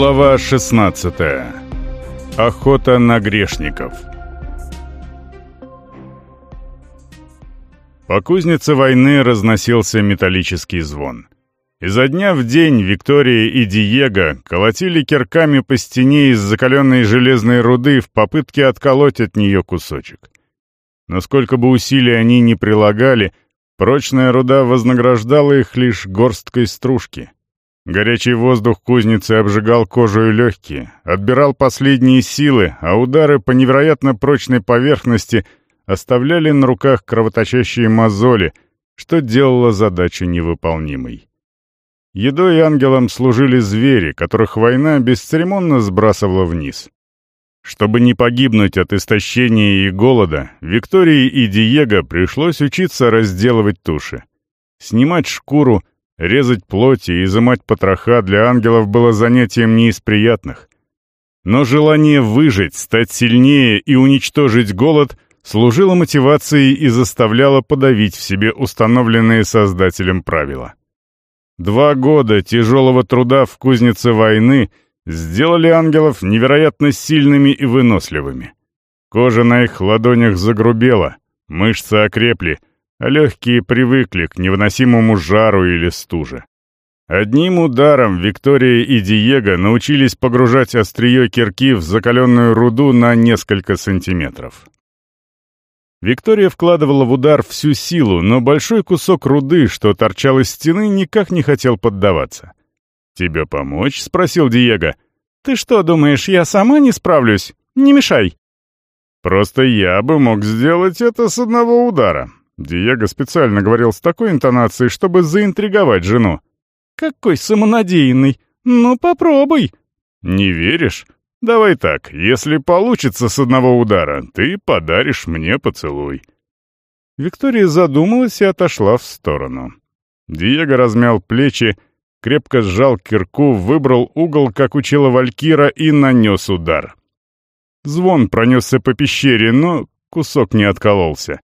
Глава 16. Охота на грешников. По кузнице войны разносился металлический звон. Изо дня в день Виктория и Диего колотили кирками по стене из закаленной железной руды в попытке отколоть от нее кусочек. Но сколько бы усилий они ни прилагали, прочная руда вознаграждала их лишь горсткой стружки — Горячий воздух кузницы обжигал кожу и легкие, отбирал последние силы, а удары по невероятно прочной поверхности оставляли на руках кровоточащие мозоли, что делало задачу невыполнимой. Едой ангелам служили звери, которых война бесцеремонно сбрасывала вниз. Чтобы не погибнуть от истощения и голода, Виктории и Диего пришлось учиться разделывать туши. Снимать шкуру, Резать плоти и изымать потроха для ангелов было занятием не из приятных. Но желание выжить, стать сильнее и уничтожить голод служило мотивацией и заставляло подавить в себе установленные Создателем правила. Два года тяжелого труда в кузнице войны сделали ангелов невероятно сильными и выносливыми. Кожа на их ладонях загрубела, мышцы окрепли — легкие привыкли к невыносимому жару или стуже. Одним ударом Виктория и Диего научились погружать острие кирки в закаленную руду на несколько сантиметров. Виктория вкладывала в удар всю силу, но большой кусок руды, что торчал из стены, никак не хотел поддаваться. «Тебе помочь?» — спросил Диего. «Ты что, думаешь, я сама не справлюсь? Не мешай!» «Просто я бы мог сделать это с одного удара. Диего специально говорил с такой интонацией, чтобы заинтриговать жену. «Какой самонадеянный! Ну, попробуй!» «Не веришь? Давай так, если получится с одного удара, ты подаришь мне поцелуй». Виктория задумалась и отошла в сторону. Диего размял плечи, крепко сжал кирку, выбрал угол, как учила Валькира, и нанес удар. Звон пронесся по пещере, но кусок не откололся.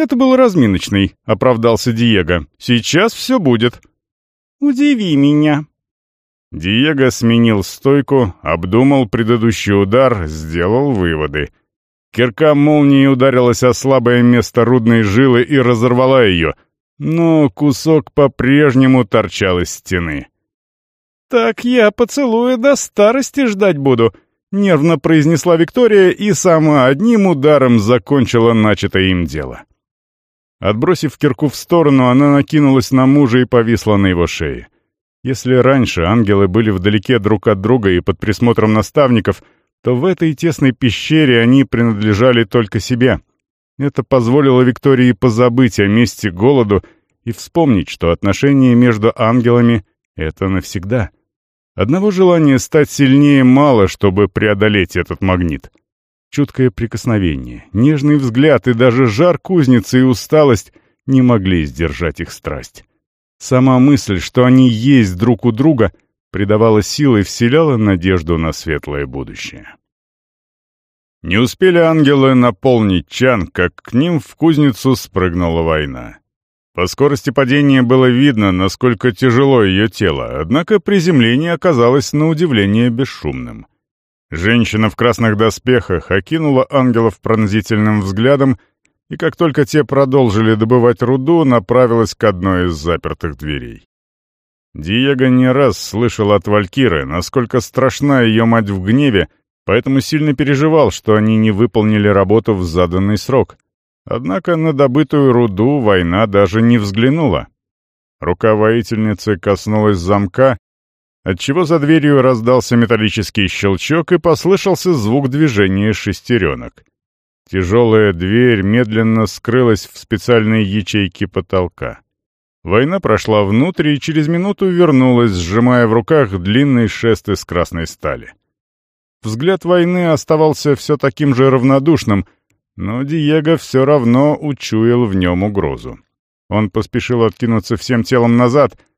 «Это был разминочный», — оправдался Диего. «Сейчас все будет». «Удиви меня». Диего сменил стойку, обдумал предыдущий удар, сделал выводы. Кирка молнией ударилась о слабое место рудной жилы и разорвала ее, но кусок по-прежнему торчал из стены. «Так я поцелуя до старости ждать буду», — нервно произнесла Виктория и сама одним ударом закончила начатое им дело. Отбросив кирку в сторону, она накинулась на мужа и повисла на его шее. Если раньше ангелы были вдалеке друг от друга и под присмотром наставников, то в этой тесной пещере они принадлежали только себе. Это позволило Виктории позабыть о месте голоду и вспомнить, что отношения между ангелами — это навсегда. Одного желания стать сильнее мало, чтобы преодолеть этот магнит. Чуткое прикосновение, нежный взгляд и даже жар кузницы и усталость не могли сдержать их страсть. Сама мысль, что они есть друг у друга, придавала силы и вселяла надежду на светлое будущее. Не успели ангелы наполнить чан, как к ним в кузницу спрыгнула война. По скорости падения было видно, насколько тяжело ее тело, однако приземление оказалось на удивление бесшумным. Женщина в красных доспехах окинула ангелов пронзительным взглядом, и как только те продолжили добывать руду, направилась к одной из запертых дверей. Диего не раз слышал от Валькиры, насколько страшна ее мать в гневе, поэтому сильно переживал, что они не выполнили работу в заданный срок. Однако на добытую руду война даже не взглянула. Рука воительницы коснулась замка, отчего за дверью раздался металлический щелчок и послышался звук движения шестеренок. Тяжелая дверь медленно скрылась в специальной ячейке потолка. Война прошла внутрь и через минуту вернулась, сжимая в руках длинный шест из красной стали. Взгляд войны оставался все таким же равнодушным, но Диего все равно учуял в нем угрозу. Он поспешил откинуться всем телом назад —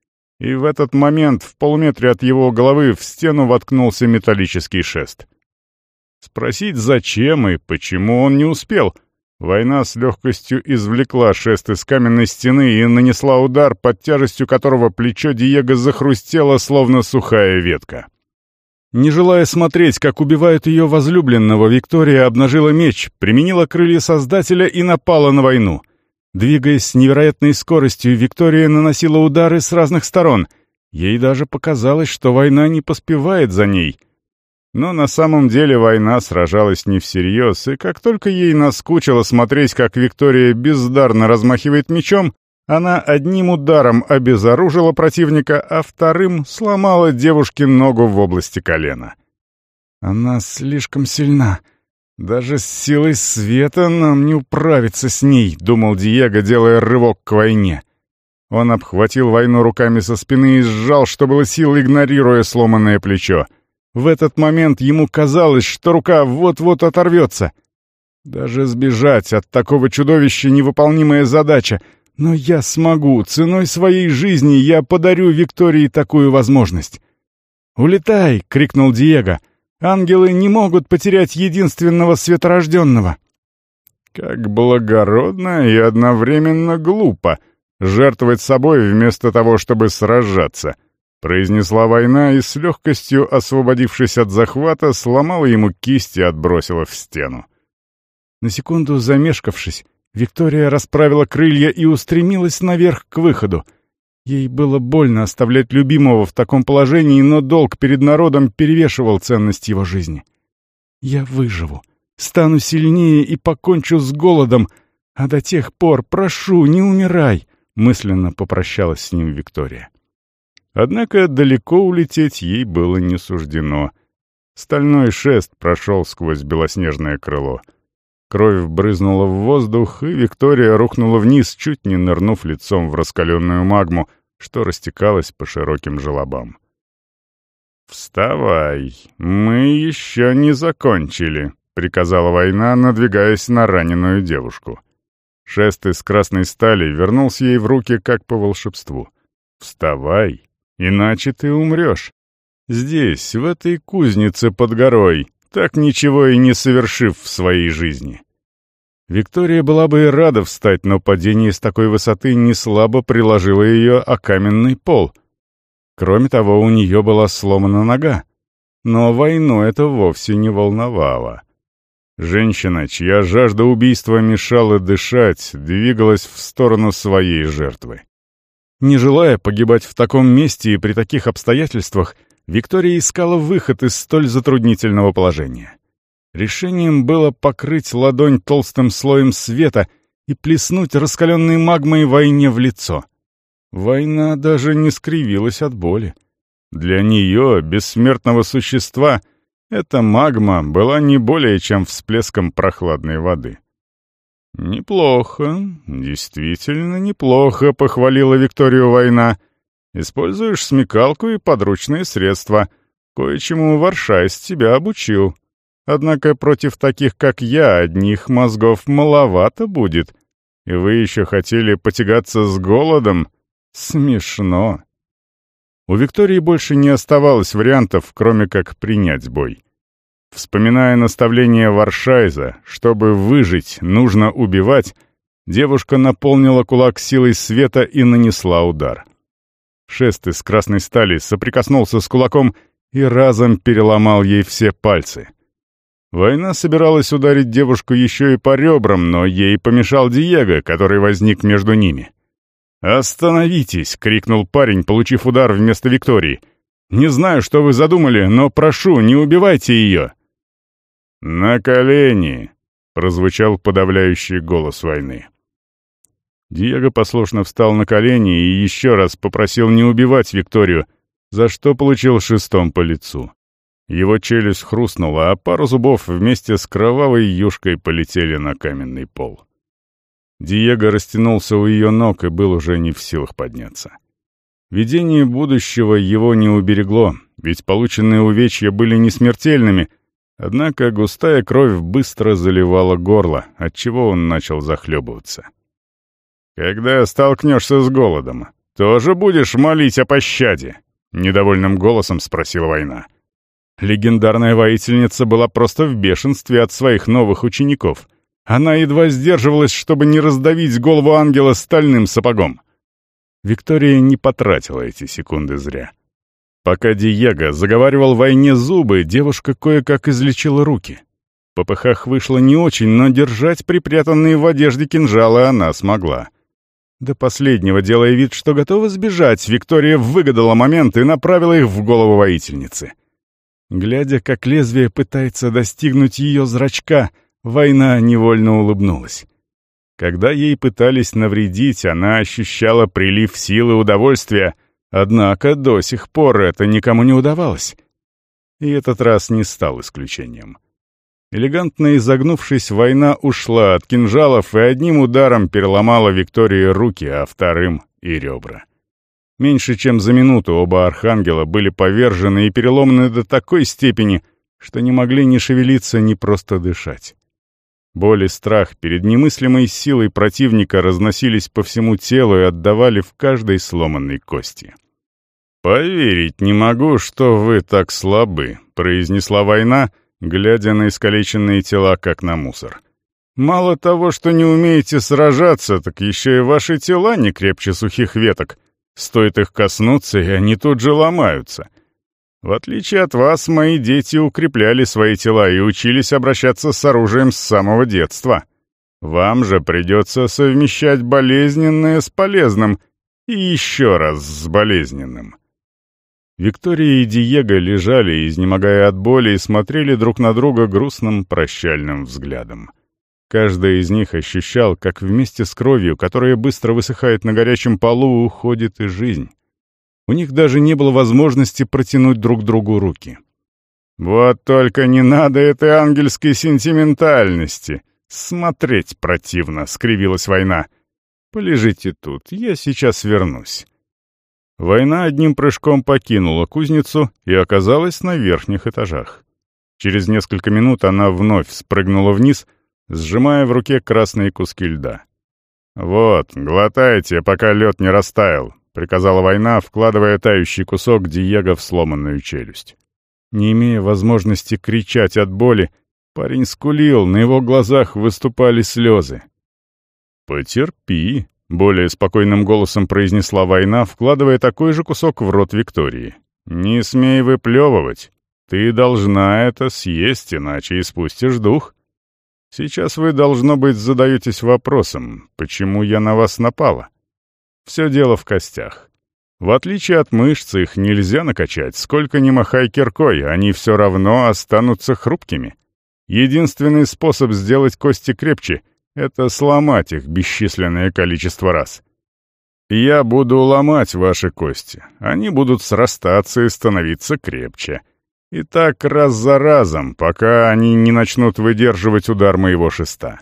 и в этот момент в полуметре от его головы в стену воткнулся металлический шест. Спросить, зачем и почему он не успел. Война с легкостью извлекла шест из каменной стены и нанесла удар, под тяжестью которого плечо Диего захрустело, словно сухая ветка. Не желая смотреть, как убивают ее возлюбленного, Виктория обнажила меч, применила крылья Создателя и напала на войну. Двигаясь с невероятной скоростью, Виктория наносила удары с разных сторон. Ей даже показалось, что война не поспевает за ней. Но на самом деле война сражалась не всерьез, и как только ей наскучило смотреть, как Виктория бездарно размахивает мечом, она одним ударом обезоружила противника, а вторым сломала девушке ногу в области колена. «Она слишком сильна. Даже с силой света нам не управиться с ней», — думал Диего, делая рывок к войне. Он обхватил войну руками со спины и сжал, что было сил, игнорируя сломанное плечо. В этот момент ему казалось, что рука вот-вот оторвется. Даже сбежать от такого чудовища — невыполнимая задача — но я смогу, ценой своей жизни я подарю Виктории такую возможность. «Улетай!» — крикнул Диего. «Ангелы не могут потерять единственного светорожденного». Как благородно и одновременно глупо жертвовать собой вместо того, чтобы сражаться, произнесла война и с легкостью, освободившись от захвата, сломала ему кисть и отбросила в стену. На секунду замешкавшись, Виктория расправила крылья и устремилась наверх к выходу. Ей было больно оставлять любимого в таком положении, но долг перед народом перевешивал ценность его жизни. «Я выживу, стану сильнее и покончу с голодом, а до тех пор прошу, не умирай», — мысленно попрощалась с ним Виктория. Однако далеко улететь ей было не суждено. Стальной шест прошел сквозь белоснежное крыло — Кровь брызнула в воздух, и Виктория рухнула вниз, чуть не нырнув лицом в раскаленную магму, что растекалась по широким желобам. «Вставай, мы еще не закончили», — приказала война, надвигаясь на раненую девушку. Шест из красной стали вернулся ей в руки, как по волшебству. «Вставай, иначе ты умрешь. Здесь, в этой кузнице под горой, так ничего и не совершив в своей жизни. Виктория была бы и рада встать, но падение с такой высоты не слабо приложило ее о каменный пол. Кроме того, у нее была сломана нога. Но войну это вовсе не волновало. Женщина, чья жажда убийства мешала дышать, двигалась в сторону своей жертвы. Не желая погибать в таком месте и при таких обстоятельствах, Виктория искала выход из столь затруднительного положения. Решением было покрыть ладонь толстым слоем света и плеснуть раскаленной магмой войне в лицо. Война даже не скривилась от боли. Для нее, бессмертного существа, эта магма была не более чем всплеском прохладной воды. «Неплохо, действительно неплохо», — похвалила Викторию война — Используешь смекалку и подручные средства. Кое-чему Варшайс тебя обучил. Однако против таких, как я, одних мозгов маловато будет. И вы еще хотели потягаться с голодом? Смешно. У Виктории больше не оставалось вариантов, кроме как принять бой. Вспоминая наставление Варшайза, чтобы выжить, нужно убивать, девушка наполнила кулак силой света и нанесла удар. Шест из красной стали соприкоснулся с кулаком и разом переломал ей все пальцы. Война собиралась ударить девушку еще и по ребрам, но ей помешал Диего, который возник между ними. «Остановитесь!» — крикнул парень, получив удар вместо Виктории. «Не знаю, что вы задумали, но прошу, не убивайте ее!» «На колени!» — прозвучал подавляющий голос войны. Диего послушно встал на колени и еще раз попросил не убивать Викторию, за что получил шестом по лицу. Его челюсть хрустнула, а пару зубов вместе с кровавой юшкой полетели на каменный пол. Диего растянулся у ее ног и был уже не в силах подняться. Видение будущего его не уберегло, ведь полученные увечья были не смертельными, однако густая кровь быстро заливала горло, отчего он начал захлебываться. «Когда столкнешься с голодом, тоже будешь молить о пощаде?» — недовольным голосом спросила война. Легендарная воительница была просто в бешенстве от своих новых учеников. Она едва сдерживалась, чтобы не раздавить голову ангела стальным сапогом. Виктория не потратила эти секунды зря. Пока Диего заговаривал войне зубы, девушка кое-как излечила руки. В вышло не очень, но держать припрятанные в одежде кинжалы она смогла. До последнего, делая вид, что готова сбежать, Виктория выгадала момент и направила их в голову воительницы. Глядя, как лезвие пытается достигнуть ее зрачка, война невольно улыбнулась. Когда ей пытались навредить, она ощущала прилив силы удовольствия, однако до сих пор это никому не удавалось. И этот раз не стал исключением. Элегантно изогнувшись, война ушла от кинжалов и одним ударом переломала Виктории руки, а вторым — и ребра. Меньше чем за минуту оба архангела были повержены и переломаны до такой степени, что не могли ни шевелиться, ни просто дышать. Боль и страх перед немыслимой силой противника разносились по всему телу и отдавали в каждой сломанной кости. «Поверить не могу, что вы так слабы», — произнесла война, глядя на искалеченные тела, как на мусор. «Мало того, что не умеете сражаться, так еще и ваши тела не крепче сухих веток. Стоит их коснуться, и они тут же ломаются. В отличие от вас, мои дети укрепляли свои тела и учились обращаться с оружием с самого детства. Вам же придется совмещать болезненное с полезным и еще раз с болезненным». Виктория и Диего лежали, изнемогая от боли, и смотрели друг на друга грустным прощальным взглядом. Каждый из них ощущал, как вместе с кровью, которая быстро высыхает на горячем полу, уходит и жизнь. У них даже не было возможности протянуть друг другу руки. «Вот только не надо этой ангельской сентиментальности! Смотреть противно!» — скривилась война. «Полежите тут, я сейчас вернусь». Война одним прыжком покинула кузницу и оказалась на верхних этажах. Через несколько минут она вновь спрыгнула вниз, сжимая в руке красные куски льда. «Вот, глотайте, пока лед не растаял», — приказала война, вкладывая тающий кусок Диего в сломанную челюсть. Не имея возможности кричать от боли, парень скулил, на его глазах выступали слезы. «Потерпи», более спокойным голосом произнесла война, вкладывая такой же кусок в рот Виктории. «Не смей выплевывать. Ты должна это съесть, иначе испустишь дух. Сейчас вы, должно быть, задаетесь вопросом, почему я на вас напала. Все дело в костях. В отличие от мышц, их нельзя накачать, сколько ни махай киркой, они все равно останутся хрупкими. Единственный способ сделать кости крепче — это сломать их бесчисленное количество раз. Я буду ломать ваши кости, они будут срастаться и становиться крепче. И так раз за разом, пока они не начнут выдерживать удар моего шеста.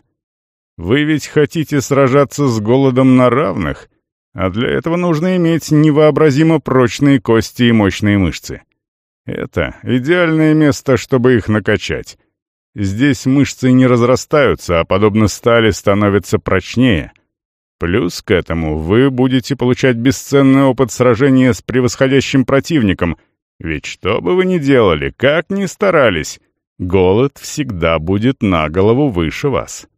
Вы ведь хотите сражаться с голодом на равных, а для этого нужно иметь невообразимо прочные кости и мощные мышцы. Это идеальное место, чтобы их накачать. Здесь мышцы не разрастаются, а подобно стали становятся прочнее. Плюс к этому вы будете получать бесценный опыт сражения с превосходящим противником, ведь что бы вы ни делали, как ни старались, голод всегда будет на голову выше вас.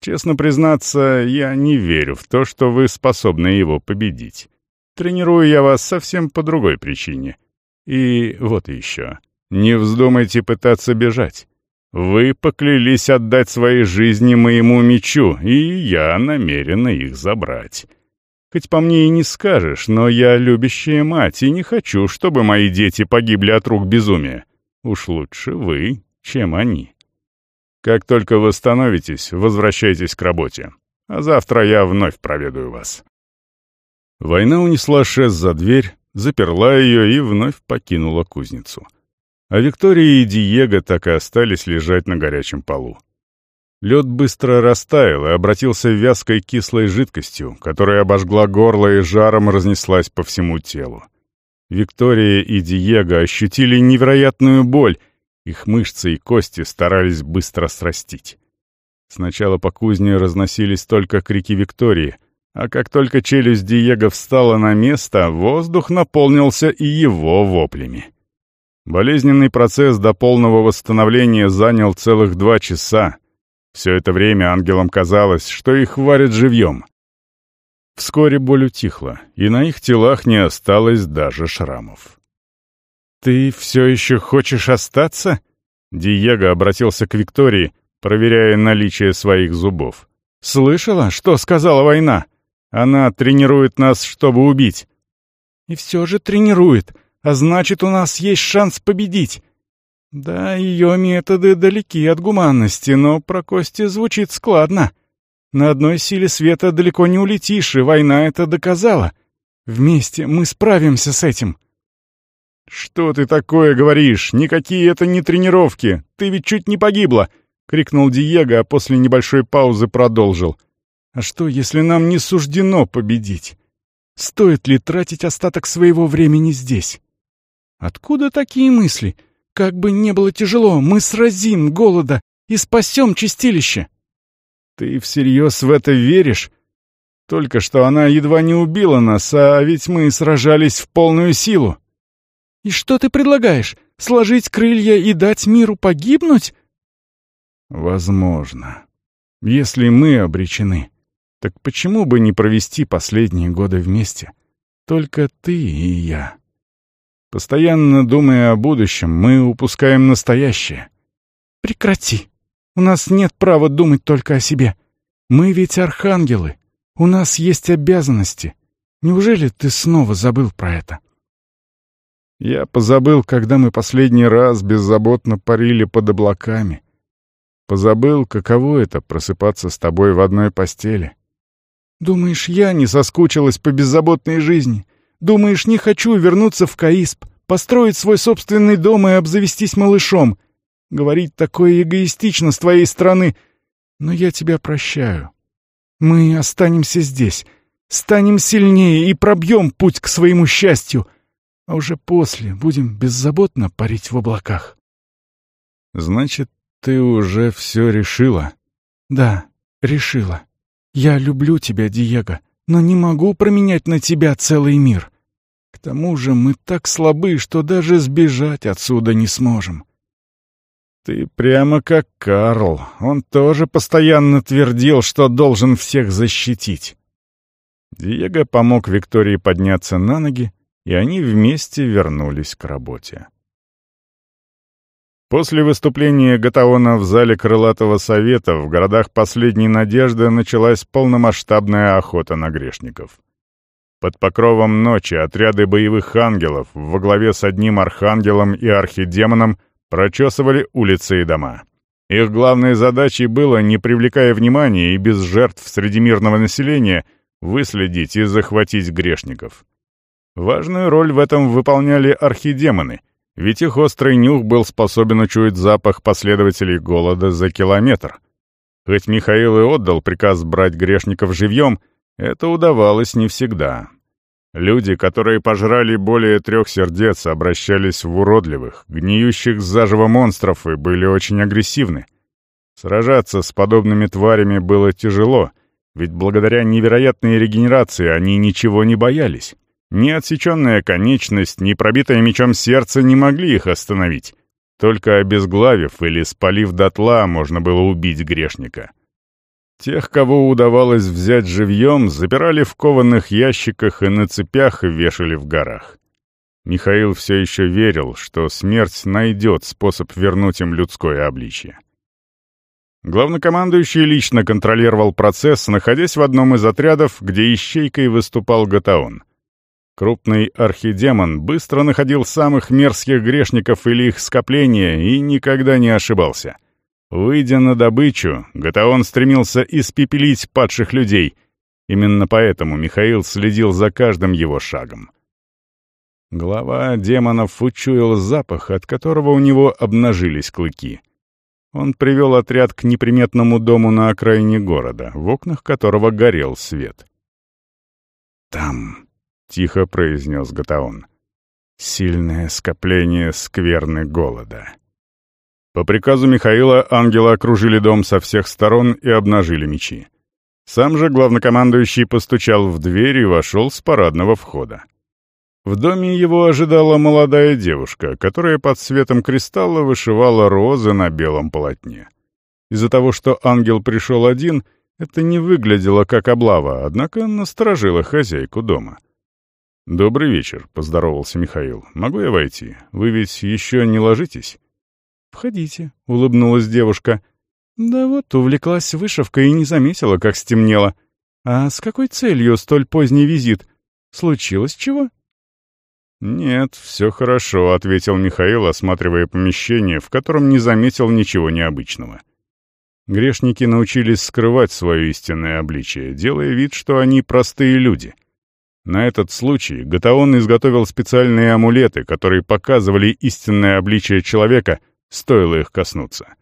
Честно признаться, я не верю в то, что вы способны его победить. Тренирую я вас совсем по другой причине. И вот еще. Не вздумайте пытаться бежать. Вы поклялись отдать свои жизни моему мечу, и я намерена их забрать. Хоть по мне и не скажешь, но я любящая мать, и не хочу, чтобы мои дети погибли от рук безумия. Уж лучше вы, чем они. Как только восстановитесь, возвращайтесь к работе. А завтра я вновь проведаю вас». Война унесла шест за дверь, заперла ее и вновь покинула кузницу. А Виктория и Диего так и остались лежать на горячем полу. Лед быстро растаял и обратился вязкой кислой жидкостью, которая обожгла горло и жаром разнеслась по всему телу. Виктория и Диего ощутили невероятную боль, их мышцы и кости старались быстро срастить. Сначала по кузне разносились только крики Виктории, а как только челюсть Диего встала на место, воздух наполнился и его воплями. Болезненный процесс до полного восстановления занял целых два часа. Все это время ангелам казалось, что их варят живьем. Вскоре боль утихла, и на их телах не осталось даже шрамов. «Ты все еще хочешь остаться?» Диего обратился к Виктории, проверяя наличие своих зубов. «Слышала, что сказала война? Она тренирует нас, чтобы убить». «И все же тренирует, а значит, у нас есть шанс победить». «Да, ее методы далеки от гуманности, но про кости звучит складно. На одной силе света далеко не улетишь, и война это доказала. Вместе мы справимся с этим». «Что ты такое говоришь? Никакие это не тренировки. Ты ведь чуть не погибла!» — крикнул Диего, а после небольшой паузы продолжил. «А что, если нам не суждено победить? Стоит ли тратить остаток своего времени здесь?» «Откуда такие мысли? Как бы не было тяжело, мы сразим голода и спасем чистилище!» «Ты всерьез в это веришь?» Только что она едва не убила нас, а ведь мы сражались в полную силу. «И что ты предлагаешь? Сложить крылья и дать миру погибнуть?» «Возможно. Если мы обречены, так почему бы не провести последние годы вместе? Только ты и я. Постоянно думая о будущем, мы упускаем настоящее». «Прекрати. У нас нет права думать только о себе. Мы ведь архангелы. У нас есть обязанности. Неужели ты снова забыл про это?» Я позабыл, когда мы последний раз беззаботно парили под облаками. Позабыл, каково это — просыпаться с тобой в одной постели. Думаешь, я не соскучилась по беззаботной жизни? Думаешь, не хочу вернуться в Каисп, построить свой собственный дом и обзавестись малышом? Говорить такое эгоистично с твоей стороны. Но я тебя прощаю. Мы останемся здесь, станем сильнее и пробьем путь к своему счастью — а уже после будем беззаботно парить в облаках. Значит, ты уже все решила? Да, решила. Я люблю тебя, Диего, но не могу променять на тебя целый мир. К тому же мы так слабы, что даже сбежать отсюда не сможем. Ты прямо как Карл. Он тоже постоянно твердил, что должен всех защитить. Диего помог Виктории подняться на ноги, и они вместе вернулись к работе. После выступления Гатаона в зале Крылатого Совета в городах Последней Надежды началась полномасштабная охота на грешников. Под покровом ночи отряды боевых ангелов во главе с одним архангелом и архидемоном прочесывали улицы и дома. Их главной задачей было, не привлекая внимания и без жертв среди мирного населения, выследить и захватить грешников. Важную роль в этом выполняли архидемоны, ведь их острый нюх был способен учуять запах последователей голода за километр. Хоть Михаил и отдал приказ брать грешников живьем, это удавалось не всегда. Люди, которые пожрали более трех сердец, обращались в уродливых, гниющих заживо монстров и были очень агрессивны. Сражаться с подобными тварями было тяжело, ведь благодаря невероятной регенерации они ничего не боялись. Ни отсеченная конечность, ни пробитое мечом сердце не могли их остановить. Только обезглавив или спалив дотла, можно было убить грешника. Тех, кого удавалось взять живьем, запирали в кованых ящиках и на цепях вешали в горах. Михаил все еще верил, что смерть найдет способ вернуть им людское обличье. Главнокомандующий лично контролировал процесс, находясь в одном из отрядов, где ищейкой выступал Гатаон — Крупный архидемон быстро находил самых мерзких грешников или их скопления и никогда не ошибался. Выйдя на добычу, Гатаон стремился испепелить падших людей. Именно поэтому Михаил следил за каждым его шагом. Глава демонов учуял запах, от которого у него обнажились клыки. Он привел отряд к неприметному дому на окраине города, в окнах которого горел свет. «Там», — тихо произнес Гатаон. «Сильное скопление скверны голода». По приказу Михаила ангелы окружили дом со всех сторон и обнажили мечи. Сам же главнокомандующий постучал в дверь и вошел с парадного входа. В доме его ожидала молодая девушка, которая под светом кристалла вышивала розы на белом полотне. Из-за того, что ангел пришел один, это не выглядело как облава, однако насторожило хозяйку дома — «Добрый вечер», — поздоровался Михаил. «Могу я войти? Вы ведь еще не ложитесь?» «Входите», — улыбнулась девушка. «Да вот, увлеклась вышивкой и не заметила, как стемнело. А с какой целью столь поздний визит? Случилось чего?» «Нет, все хорошо», — ответил Михаил, осматривая помещение, в котором не заметил ничего необычного. Грешники научились скрывать свое истинное обличие, делая вид, что они простые люди. На этот случай Гатаон изготовил специальные амулеты, которые показывали истинное обличие человека, стоило их коснуться.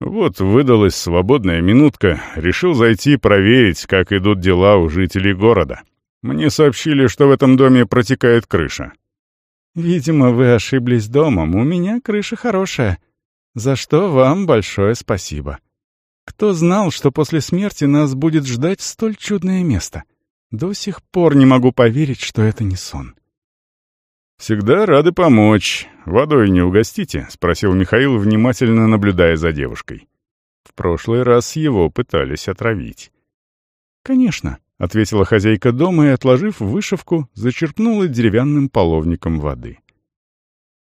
Вот выдалась свободная минутка, решил зайти проверить, как идут дела у жителей города. Мне сообщили, что в этом доме протекает крыша. «Видимо, вы ошиблись домом. У меня крыша хорошая. За что вам большое спасибо. Кто знал, что после смерти нас будет ждать столь чудное место? До сих пор не могу поверить, что это не сон». «Всегда рады помочь. Водой не угостите?» — спросил Михаил, внимательно наблюдая за девушкой. В прошлый раз его пытались отравить. «Конечно», — ответила хозяйка дома и, отложив вышивку, зачерпнула деревянным половником воды.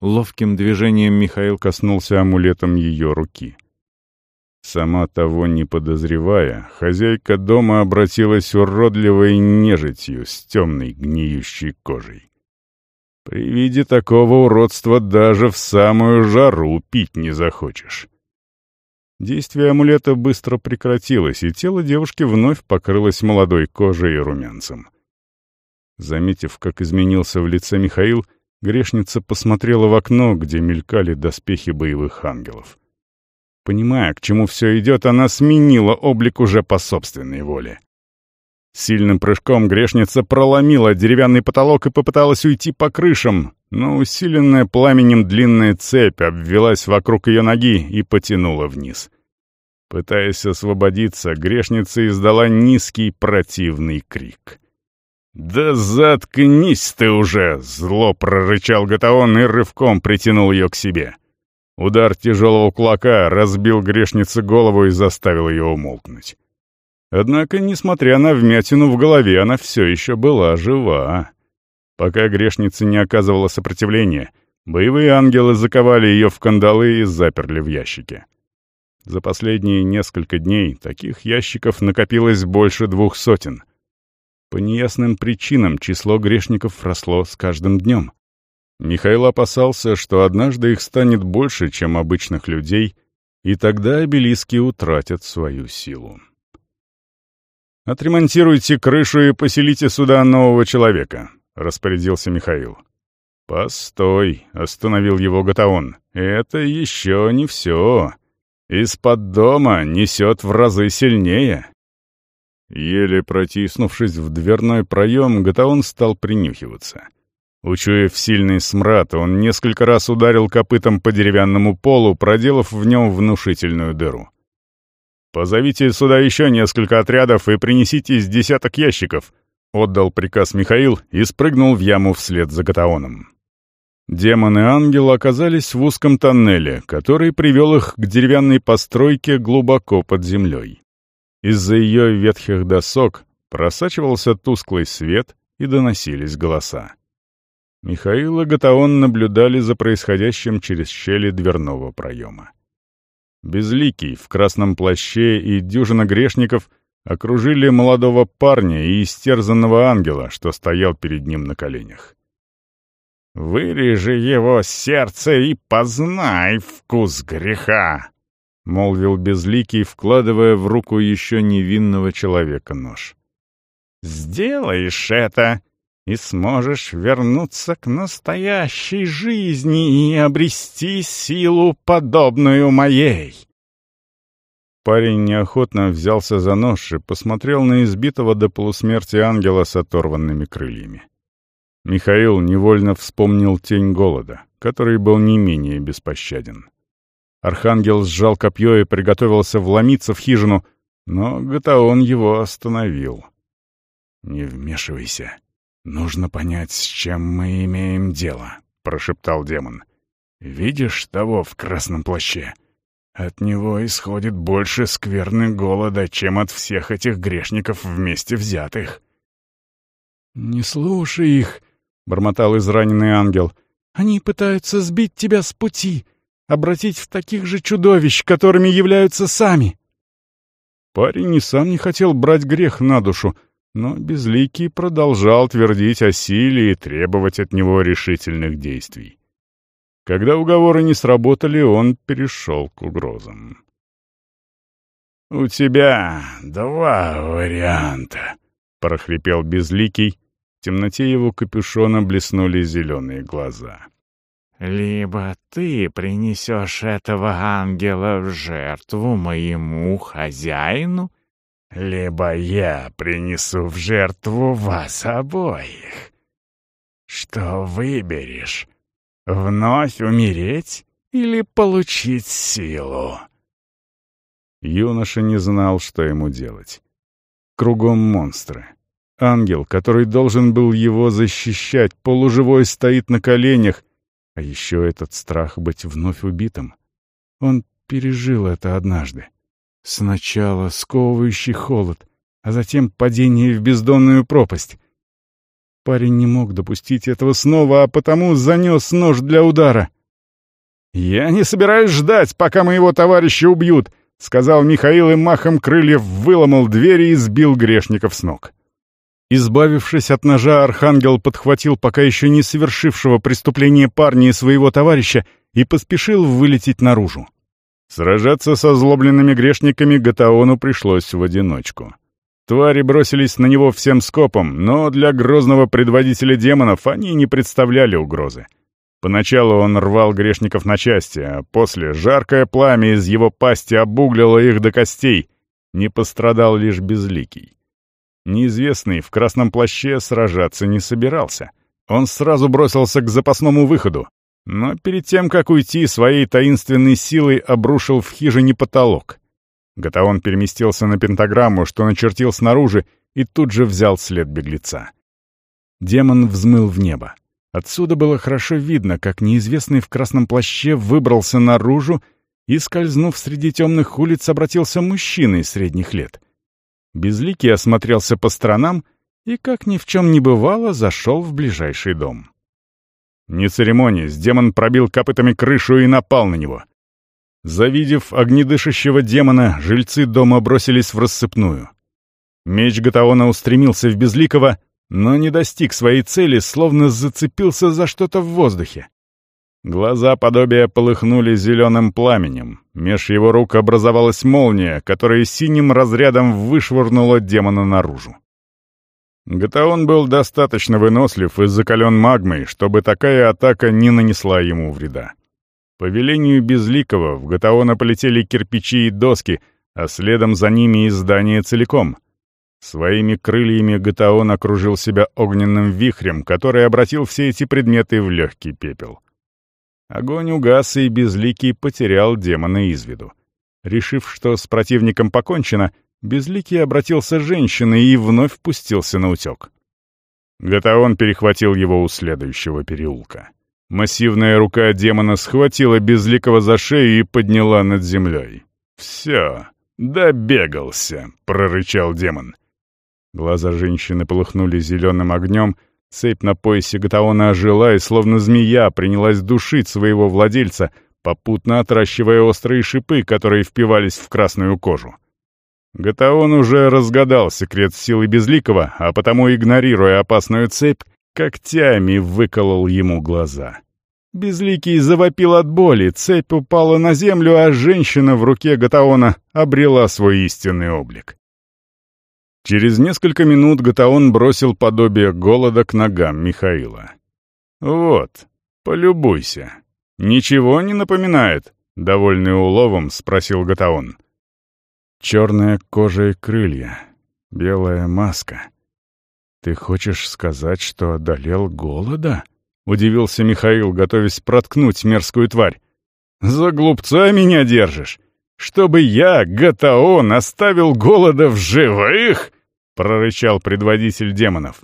Ловким движением Михаил коснулся амулетом ее руки. Сама того не подозревая, хозяйка дома обратилась уродливой нежитью с темной гниющей кожей. При виде такого уродства даже в самую жару пить не захочешь. Действие амулета быстро прекратилось, и тело девушки вновь покрылось молодой кожей и румянцем. Заметив, как изменился в лице Михаил, грешница посмотрела в окно, где мелькали доспехи боевых ангелов. Понимая, к чему все идет, она сменила облик уже по собственной воле. Сильным прыжком грешница проломила деревянный потолок и попыталась уйти по крышам, но усиленная пламенем длинная цепь обвелась вокруг ее ноги и потянула вниз. Пытаясь освободиться, грешница издала низкий противный крик. «Да заткнись ты уже!» — зло прорычал Гатаон и рывком притянул ее к себе. Удар тяжелого кулака разбил грешнице голову и заставил ее умолкнуть. Однако, несмотря на вмятину в голове, она все еще была жива. Пока грешница не оказывала сопротивления, боевые ангелы заковали ее в кандалы и заперли в ящике. За последние несколько дней таких ящиков накопилось больше двух сотен. По неясным причинам число грешников росло с каждым днем. Михаил опасался, что однажды их станет больше, чем обычных людей, и тогда обелиски утратят свою силу. «Отремонтируйте крышу и поселите сюда нового человека», — распорядился Михаил. «Постой», — остановил его Гатаон. «Это еще не все. Из-под дома несет в разы сильнее». Еле протиснувшись в дверной проем, Гатаон стал принюхиваться. Учуяв сильный смрад, он несколько раз ударил копытом по деревянному полу, проделав в нем внушительную дыру. «Позовите сюда еще несколько отрядов и принесите из десяток ящиков», Отдал приказ Михаил и спрыгнул в яму вслед за Гатаоном. Демон и ангел оказались в узком тоннеле, который привел их к деревянной постройке глубоко под землей. Из-за ее ветхих досок просачивался тусклый свет и доносились голоса. Михаил и Гатаон наблюдали за происходящим через щели дверного проема. Безликий, в красном плаще и дюжина грешников окружили молодого парня и истерзанного ангела, что стоял перед ним на коленях. «Вырежи его сердце и познай вкус греха!» — молвил Безликий, вкладывая в руку еще невинного человека нож. «Сделаешь это, и сможешь вернуться к настоящей жизни и обрести силу, подобную моей!» Парень неохотно взялся за нож и посмотрел на избитого до полусмерти ангела с оторванными крыльями. Михаил невольно вспомнил тень голода, который был не менее беспощаден. Архангел сжал копье и приготовился вломиться в хижину, но Гатаон его остановил. «Не вмешивайся. Нужно понять, с чем мы имеем дело», — прошептал демон. «Видишь того в красном плаще?» От него исходит больше скверны голода, чем от всех этих грешников вместе взятых. «Не слушай их», — бормотал израненный ангел. «Они пытаются сбить тебя с пути, обратить в таких же чудовищ, которыми являются сами». Парень и сам не хотел брать грех на душу, но Безликий продолжал твердить о силе и требовать от него решительных действий. Когда уговоры не сработали, он перешел к угрозам. «У тебя два варианта», — прохрипел Безликий. В темноте его капюшона блеснули зеленые глаза. «Либо ты принесешь этого ангела в жертву моему хозяину, либо я принесу в жертву вас обоих. Что выберешь?» Вновь умереть или получить силу? Юноша не знал, что ему делать. Кругом монстры. Ангел, который должен был его защищать, полуживой стоит на коленях, а еще этот страх быть вновь убитым. Он пережил это однажды. Сначала сковывающий холод, а затем падение в бездонную пропасть. Парень не мог допустить этого снова, а потому занес нож для удара. «Я не собираюсь ждать, пока моего товарища убьют», — сказал Михаил и махом крыльев выломал двери и сбил грешников с ног. Избавившись от ножа, архангел подхватил пока еще не совершившего преступления парня и своего товарища и поспешил вылететь наружу. Сражаться со злобленными грешниками Гатаону пришлось в одиночку. Твари бросились на него всем скопом, но для грозного предводителя демонов они не представляли угрозы. Поначалу он рвал грешников на части, а после жаркое пламя из его пасти обуглило их до костей. Не пострадал лишь безликий. Неизвестный в красном плаще сражаться не собирался. Он сразу бросился к запасному выходу, но перед тем, как уйти, своей таинственной силой обрушил в хижине потолок — Гатаон переместился на пентаграмму, что начертил снаружи, и тут же взял след беглеца. Демон взмыл в небо. Отсюда было хорошо видно, как неизвестный в красном плаще выбрался наружу и, скользнув среди темных улиц, обратился мужчиной средних лет. Безликий осмотрелся по сторонам и, как ни в чем не бывало, зашел в ближайший дом. Не церемонясь, демон пробил копытами крышу и напал на него — Завидев огнедышащего демона, жильцы дома бросились в рассыпную. Меч Гатаона устремился в Безликого, но не достиг своей цели, словно зацепился за что-то в воздухе. Глаза подобия полыхнули зеленым пламенем. Меж его рук образовалась молния, которая синим разрядом вышвырнула демона наружу. Гатаон был достаточно вынослив и закален магмой, чтобы такая атака не нанесла ему вреда. По велению Безликого в Гатаона полетели кирпичи и доски, а следом за ними и здание целиком. Своими крыльями Гатаон окружил себя огненным вихрем, который обратил все эти предметы в легкий пепел. Огонь угас, и Безликий потерял демона из виду. Решив, что с противником покончено, Безликий обратился женщиной и вновь пустился на утек. Гатаон перехватил его у следующего переулка. Массивная рука демона схватила Безликого за шею и подняла над землей. «Все, добегался», — прорычал демон. Глаза женщины полыхнули зеленым огнем, цепь на поясе Гатаона ожила и, словно змея, принялась душить своего владельца, попутно отращивая острые шипы, которые впивались в красную кожу. Гатаон уже разгадал секрет силы Безликого, а потому, игнорируя опасную цепь, когтями выколол ему глаза. Безликий завопил от боли, цепь упала на землю, а женщина в руке Гатаона обрела свой истинный облик. Через несколько минут Гатаон бросил подобие голода к ногам Михаила. «Вот, полюбуйся. Ничего не напоминает?» — довольный уловом спросил Гатаон. «Черная кожа и крылья, белая маска», «Ты хочешь сказать, что одолел голода?» — удивился Михаил, готовясь проткнуть мерзкую тварь. «За глупца меня держишь? Чтобы я, Гатаон, оставил голода в живых?» — прорычал предводитель демонов.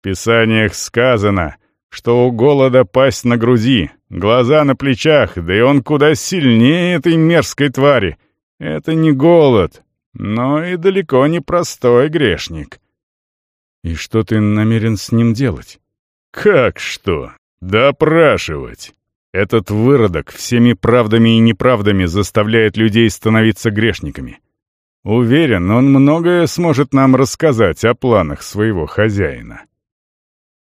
В писаниях сказано, что у голода пасть на груди, глаза на плечах, да и он куда сильнее этой мерзкой твари. Это не голод, но и далеко не простой грешник. «И что ты намерен с ним делать?» «Как что? Допрашивать!» Этот выродок всеми правдами и неправдами заставляет людей становиться грешниками. Уверен, он многое сможет нам рассказать о планах своего хозяина.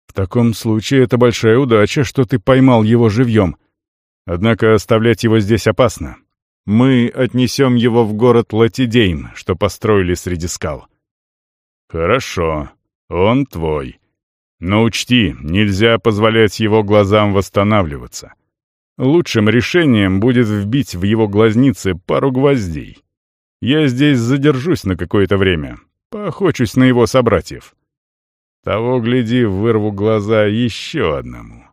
В таком случае это большая удача, что ты поймал его живьем. Однако оставлять его здесь опасно. Мы отнесем его в город Латидейм, что построили среди скал. Хорошо, он твой. Но учти, нельзя позволять его глазам восстанавливаться. Лучшим решением будет вбить в его глазницы пару гвоздей. Я здесь задержусь на какое-то время, поохочусь на его собратьев. Того, гляди, вырву глаза еще одному.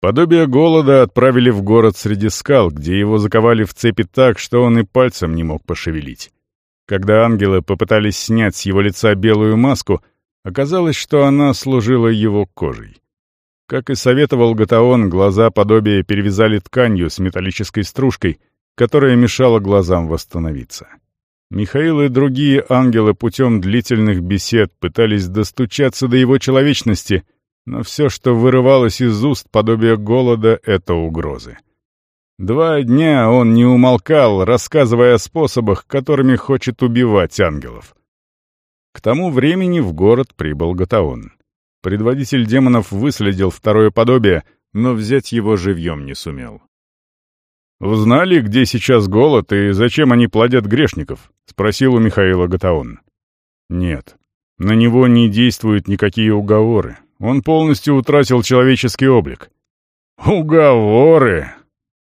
Подобие голода отправили в город среди скал, где его заковали в цепи так, что он и пальцем не мог пошевелить. Когда ангелы попытались снять с его лица белую маску, оказалось, что она служила его кожей. Как и советовал Гатаон, глаза подобия перевязали тканью с металлической стружкой, которая мешала глазам восстановиться. Михаил и другие ангелы путем длительных бесед пытались достучаться до его человечности, но все, что вырывалось из уст подобия голода, — это угрозы. Два дня он не умолкал, рассказывая о способах, которыми хочет убивать ангелов. К тому времени в город прибыл Гатаон. Предводитель демонов выследил второе подобие, но взять его живьем не сумел. «Узнали, где сейчас голод и зачем они плодят грешников?» — спросил у Михаила Гатаон. «Нет, на него не действуют никакие уговоры. Он полностью утратил человеческий облик». «Уговоры!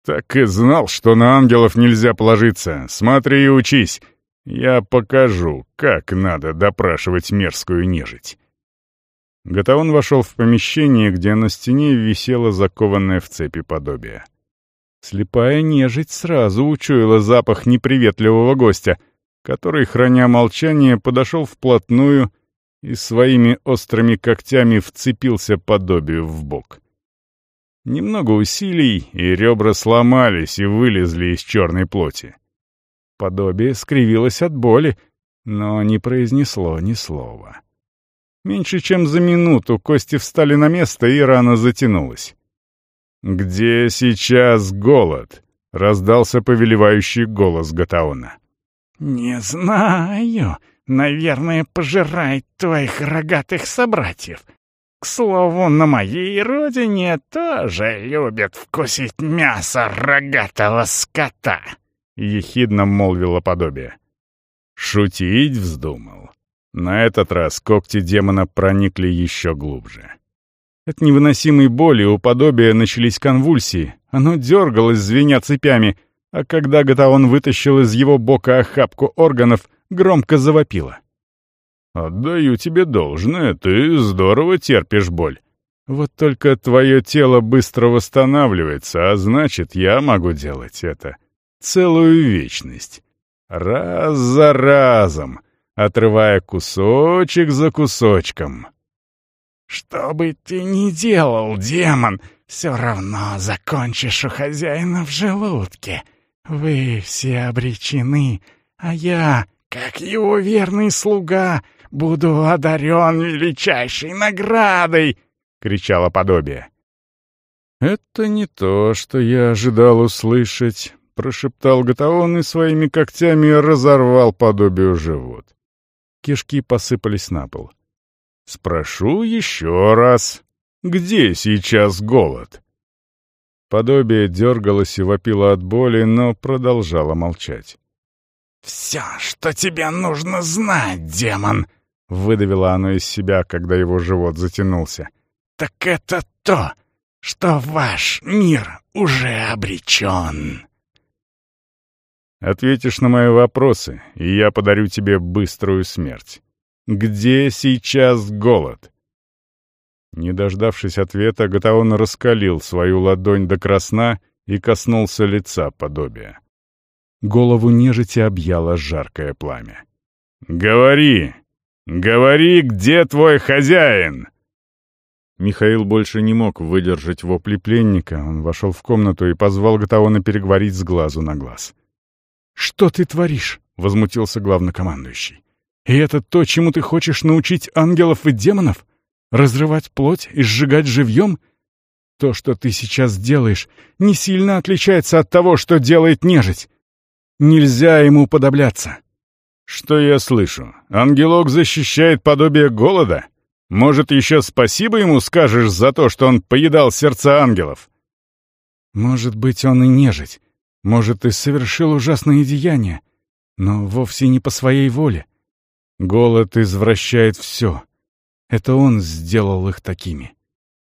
Так и знал, что на ангелов нельзя положиться. Смотри и учись. Я покажу, как надо допрашивать мерзкую нежить». Гатаон вошел в помещение, где на стене висело закованное в цепи подобие. Слепая нежить сразу учуяла запах неприветливого гостя, который, храня молчание, подошел вплотную и своими острыми когтями вцепился подобию в бок. Немного усилий, и ребра сломались и вылезли из черной плоти. Подобие скривилось от боли, но не произнесло ни слова. Меньше чем за минуту кости встали на место, и рана затянулась. «Где сейчас голод?» — раздался повелевающий голос Гатаона. «Не знаю. Наверное, пожирает твоих рогатых собратьев. К слову, на моей родине тоже любят вкусить мясо рогатого скота», — ехидно молвило подобие. Шутить вздумал. На этот раз когти демона проникли еще глубже. От невыносимой боли у подобия начались конвульсии. Оно дергалось, звеня цепями, а когда Гатаон вытащил из его бока охапку органов, громко завопило. «Отдаю тебе должное, ты здорово терпишь боль. Вот только твое тело быстро восстанавливается, а значит, я могу делать это целую вечность. Раз за разом, отрывая кусочек за кусочком». «Что бы ты ни делал, демон, все равно закончишь у хозяина в желудке. Вы все обречены, а я, как его верный слуга, буду одарен величайшей наградой!» — кричало подобие. «Это не то, что я ожидал услышать», — прошептал Гатаон и своими когтями разорвал подобию живот. Кишки посыпались на пол. Спрошу еще раз, где сейчас голод?» Подобие дергалось и вопило от боли, но продолжало молчать. «Все, что тебе нужно знать, демон!» — выдавило оно из себя, когда его живот затянулся. «Так это то, что ваш мир уже обречен!» «Ответишь на мои вопросы, и я подарю тебе быструю смерть. Где сейчас голод?» Не дождавшись ответа, Гатаон раскалил свою ладонь до красна и коснулся лица подобия. Голову нежити объяло жаркое пламя. «Говори! Говори, где твой хозяин?» Михаил больше не мог выдержать вопли пленника. Он вошел в комнату и позвал Гатаона переговорить с глазу на глаз. «Что ты творишь?» — возмутился главнокомандующий. И это то, чему ты хочешь научить ангелов и демонов? Разрывать плоть и сжигать живьем? То, что ты сейчас делаешь, не сильно отличается от того, что делает нежить. Нельзя ему подобляться. Что я слышу? Ангелок защищает подобие голода? Может, еще спасибо ему скажешь за то, что он поедал сердца ангелов? Может быть, он и нежить. Может, и совершил ужасные деяния, но вовсе не по своей воле. Голод извращает все. Это он сделал их такими.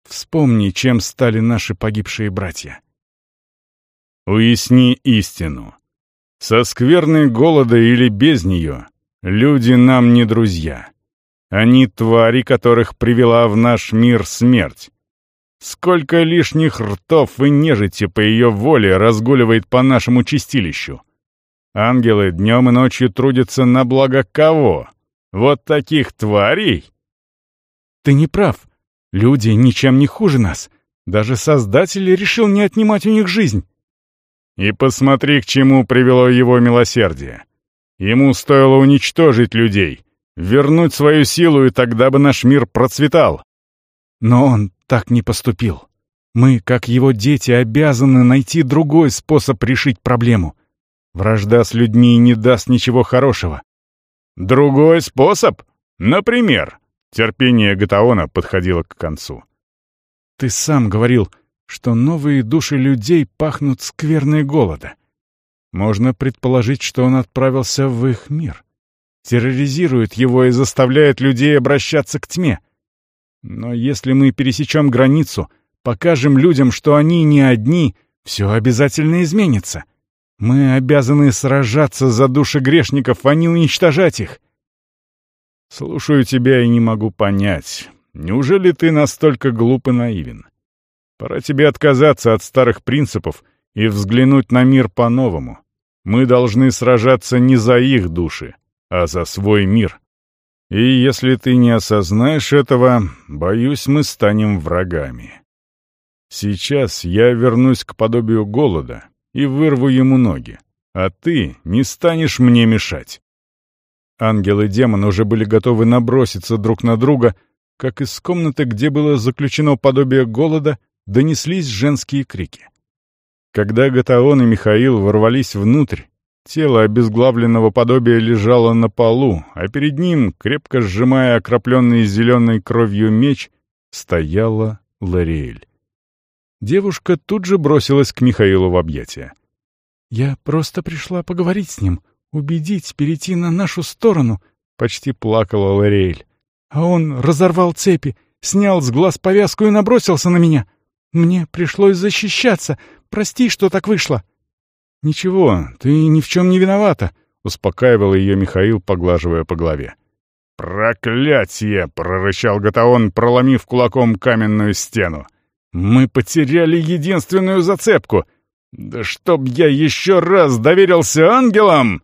Вспомни, чем стали наши погибшие братья. Уясни истину. Со скверной голода или без нее люди нам не друзья. Они твари, которых привела в наш мир смерть. Сколько лишних ртов и нежити по ее воле разгуливает по нашему чистилищу. Ангелы днем и ночью трудятся на благо кого? Вот таких тварей? Ты не прав. Люди ничем не хуже нас. Даже Создатель решил не отнимать у них жизнь. И посмотри, к чему привело его милосердие. Ему стоило уничтожить людей, вернуть свою силу, и тогда бы наш мир процветал. Но он так не поступил. Мы, как его дети, обязаны найти другой способ решить проблему. Вражда с людьми не даст ничего хорошего. Другой способ? Например? Терпение Гатаона подходило к концу. Ты сам говорил, что новые души людей пахнут скверной голода. Можно предположить, что он отправился в их мир. Терроризирует его и заставляет людей обращаться к тьме. Но если мы пересечем границу, покажем людям, что они не одни, все обязательно изменится. Мы обязаны сражаться за души грешников, а не уничтожать их. Слушаю тебя и не могу понять. Неужели ты настолько глуп и наивен? Пора тебе отказаться от старых принципов и взглянуть на мир по-новому. Мы должны сражаться не за их души, а за свой мир. И если ты не осознаешь этого, боюсь, мы станем врагами. Сейчас я вернусь к подобию голода и вырву ему ноги, а ты не станешь мне мешать. Ангел и демон уже были готовы наброситься друг на друга, как из комнаты, где было заключено подобие голода, донеслись женские крики. Когда Гатаон и Михаил ворвались внутрь, Тело обезглавленного подобия лежало на полу, а перед ним, крепко сжимая окропленный зеленой кровью меч, стояла Лориэль. Девушка тут же бросилась к Михаилу в объятия. «Я просто пришла поговорить с ним, убедить перейти на нашу сторону», — почти плакала Лориэль. «А он разорвал цепи, снял с глаз повязку и набросился на меня. Мне пришлось защищаться. Прости, что так вышло». «Ничего, ты ни в чем не виновата», — успокаивал ее Михаил, поглаживая по голове. «Проклятие!» — прорычал Гатаон, проломив кулаком каменную стену. «Мы потеряли единственную зацепку! Да чтоб я еще раз доверился ангелам!»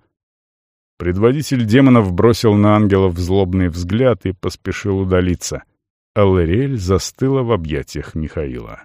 Предводитель демонов бросил на ангелов злобный взгляд и поспешил удалиться. Аллериэль застыла в объятиях Михаила.